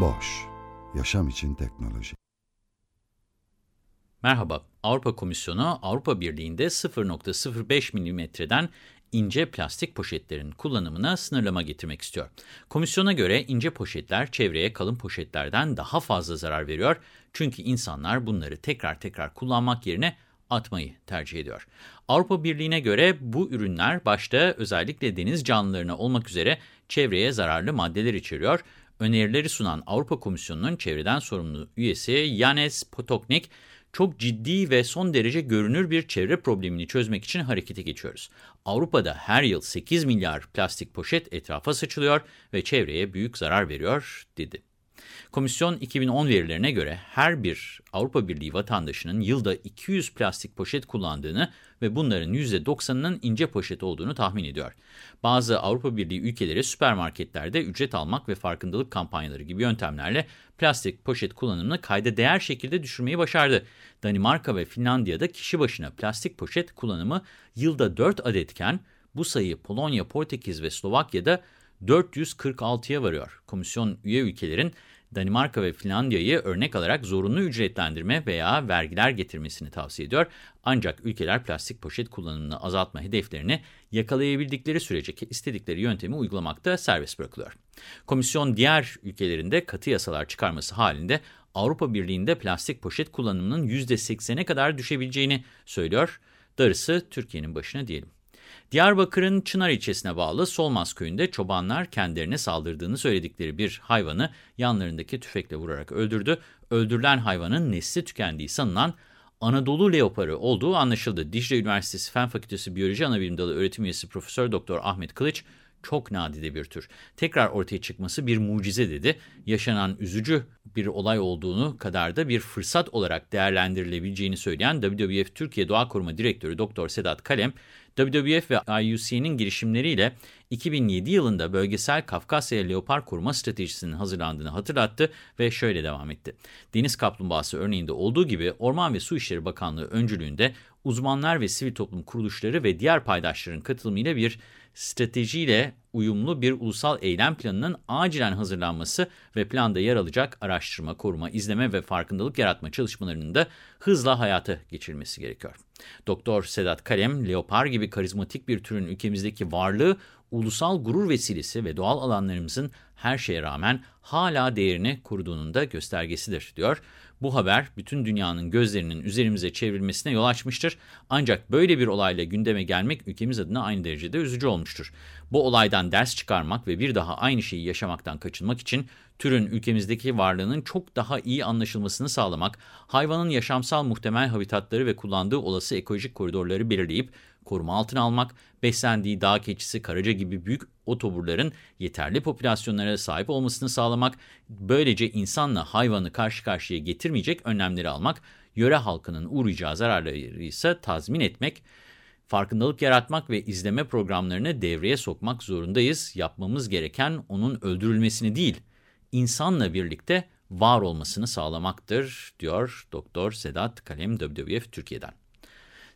Boş, yaşam için teknoloji. Merhaba, Avrupa Komisyonu Avrupa Birliği'nde 0.05 milimetreden ince plastik poşetlerin kullanımına sınırlama getirmek istiyor. Komisyona göre ince poşetler çevreye kalın poşetlerden daha fazla zarar veriyor. Çünkü insanlar bunları tekrar tekrar kullanmak yerine atmayı tercih ediyor. Avrupa Birliği'ne göre bu ürünler başta özellikle deniz canlılarına olmak üzere çevreye zararlı maddeler içeriyor. Önerileri sunan Avrupa Komisyonu'nun çevreden sorumlu üyesi Yanes Potoknik, çok ciddi ve son derece görünür bir çevre problemini çözmek için harekete geçiyoruz. Avrupa'da her yıl 8 milyar plastik poşet etrafa saçılıyor ve çevreye büyük zarar veriyor, dedi. Komisyon 2010 verilerine göre her bir Avrupa Birliği vatandaşının yılda 200 plastik poşet kullandığını ve bunların %90'ının ince poşet olduğunu tahmin ediyor. Bazı Avrupa Birliği ülkeleri süpermarketlerde ücret almak ve farkındalık kampanyaları gibi yöntemlerle plastik poşet kullanımını kayda değer şekilde düşürmeyi başardı. Danimarka ve Finlandiya'da kişi başına plastik poşet kullanımı yılda 4 adetken bu sayı Polonya, Portekiz ve Slovakya'da 446'ya varıyor. Komisyon üye ülkelerin Danimarka ve Finlandiya'yı örnek alarak zorunlu ücretlendirme veya vergiler getirmesini tavsiye ediyor. Ancak ülkeler plastik poşet kullanımını azaltma hedeflerini yakalayabildikleri sürece istedikleri yöntemi uygulamakta serbest bırakılıyor. Komisyon diğer ülkelerinde katı yasalar çıkarması halinde Avrupa Birliği'nde plastik poşet kullanımının %80'e kadar düşebileceğini söylüyor. Darısı Türkiye'nin başına diyelim. Diyarbakır'ın Çınar ilçesine bağlı Solmaz köyünde çobanlar kendilerine saldırdığını söyledikleri bir hayvanı yanlarındaki tüfekle vurarak öldürdü. Öldürülen hayvanın nesli tükendiği sanılan Anadolu leoparı olduğu anlaşıldı. Dicle Üniversitesi Fen Fakültesi Biyoloji Anabilim Dalı öğretim üyesi Profesör Doktor Ahmet Kılıç, çok nadide bir tür. Tekrar ortaya çıkması bir mucize dedi. Yaşanan üzücü bir olay olduğunu kadar da bir fırsat olarak değerlendirilebileceğini söyleyen WWF Türkiye Doğa Koruma Direktörü Doktor Sedat Kalem, WWF ve IUCN'in girişimleriyle 2007 yılında bölgesel Kafkasya Leopar Koruma Stratejisi'nin hazırlandığını hatırlattı ve şöyle devam etti. Deniz kaplumbağası örneğinde olduğu gibi Orman ve Su İşleri Bakanlığı öncülüğünde uzmanlar ve sivil toplum kuruluşları ve diğer paydaşların katılımıyla bir stratejiyle uyumlu bir ulusal eylem planının acilen hazırlanması ve planda yer alacak araştırma, koruma, izleme ve farkındalık yaratma çalışmalarının da hızla hayata geçirilmesi gerekiyor. Doktor Sedat Kalem, leopar gibi karizmatik bir türün ülkemizdeki varlığı ulusal gurur vesilesi ve doğal alanlarımızın her şeye rağmen hala değerini koruduğunun da göstergesidir, diyor. Bu haber bütün dünyanın gözlerinin üzerimize çevrilmesine yol açmıştır. Ancak böyle bir olayla gündeme gelmek ülkemiz adına aynı derecede üzücü olmuştur. Bu olaydan ders çıkarmak ve bir daha aynı şeyi yaşamaktan kaçınmak için türün ülkemizdeki varlığının çok daha iyi anlaşılmasını sağlamak, hayvanın yaşamsal muhtemel habitatları ve kullandığı olası ekolojik koridorları belirleyip koruma altına almak, beslendiği dağ keçisi, karaca gibi büyük otoburların yeterli popülasyonlara sahip olmasını sağlamak, böylece insanla hayvanı karşı karşıya getirmeyecek önlemleri almak, yöre halkının uğrayacağı zararları ise tazmin etmek, farkındalık yaratmak ve izleme programlarını devreye sokmak zorundayız. Yapmamız gereken onun öldürülmesini değil, insanla birlikte var olmasını sağlamaktır, diyor Doktor Sedat Kalem WWF Türkiye'den.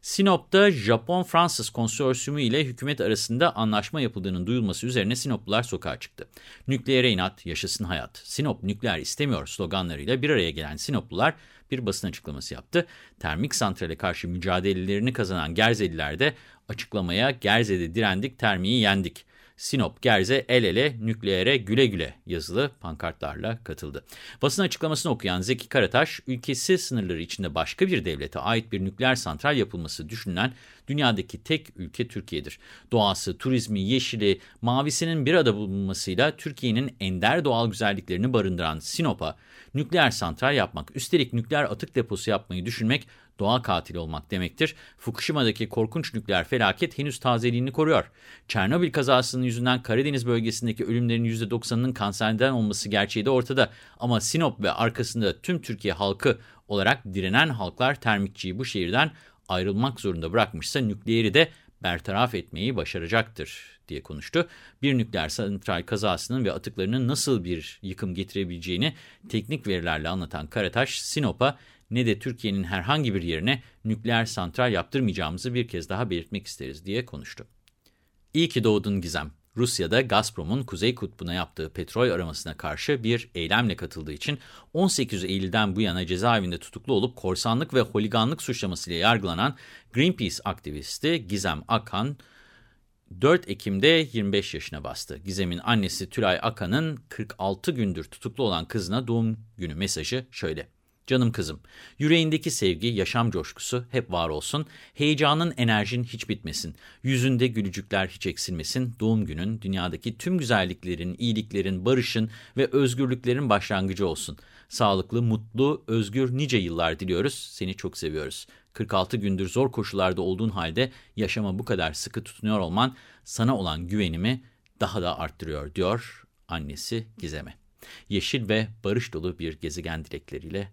Sinop'ta Japon-Fransız konsorsiyumu ile hükümet arasında anlaşma yapıldığının duyulması üzerine Sinoplular sokağa çıktı. Nükleere inat, yaşasın hayat. Sinop nükleer istemiyor sloganlarıyla bir araya gelen Sinoplular bir basın açıklaması yaptı. Termik santrale karşı mücadelelerini kazanan Gerzeliler de açıklamaya Gerze'de direndik, termiği yendik Sinop, Gerze el ele nükleere güle güle yazılı pankartlarla katıldı. Basın açıklamasını okuyan Zeki Karataş, ülkesi sınırları içinde başka bir devlete ait bir nükleer santral yapılması düşünülen dünyadaki tek ülke Türkiye'dir. Doğası, turizmi, yeşili, mavisinin bir arada bulunmasıyla Türkiye'nin ender doğal güzelliklerini barındıran Sinop'a nükleer santral yapmak, üstelik nükleer atık deposu yapmayı düşünmek doğa katili olmak demektir. Fukushima'daki korkunç nükleer felaket henüz tazeliğini koruyor. Çernobil kazasının yüzünden Karadeniz bölgesindeki ölümlerin %90'ının kanserden olması gerçeği de ortada. Ama Sinop ve arkasında tüm Türkiye halkı olarak direnen halklar termikçiyi bu şehirden ayrılmak zorunda bırakmışsa nükleeri de bertaraf etmeyi başaracaktır diye konuştu. Bir nükleer santral kazasının ve atıklarının nasıl bir yıkım getirebileceğini teknik verilerle anlatan Karataş, Sinop'a ne de Türkiye'nin herhangi bir yerine nükleer santral yaptırmayacağımızı bir kez daha belirtmek isteriz diye konuştu. İyi ki doğdun Gizem. Rusya'da Gazprom'un Kuzey Kutbu'na yaptığı petrol aramasına karşı bir eylemle katıldığı için 18 Eylül'den bu yana cezaevinde tutuklu olup korsanlık ve holiganlık suçlamasıyla yargılanan Greenpeace aktivisti Gizem Akan, 4 Ekim'de 25 yaşına bastı. Gizem'in annesi Tülay Akan'ın 46 gündür tutuklu olan kızına doğum günü mesajı şöyle. Canım kızım, yüreğindeki sevgi, yaşam coşkusu hep var olsun. Heyecanın, enerjin hiç bitmesin. Yüzünde gülücükler hiç eksilmesin. Doğum günün dünyadaki tüm güzelliklerin, iyiliklerin, barışın ve özgürlüklerin başlangıcı olsun. Sağlıklı, mutlu, özgür nice yıllar diliyoruz. Seni çok seviyoruz. 46 gündür zor koşullarda olduğun halde yaşama bu kadar sıkı tutunuyor olman sana olan güvenimi daha da arttırıyor diyor annesi Gizem'e. Yeşil ve barış dolu bir gezegen dilekleriyle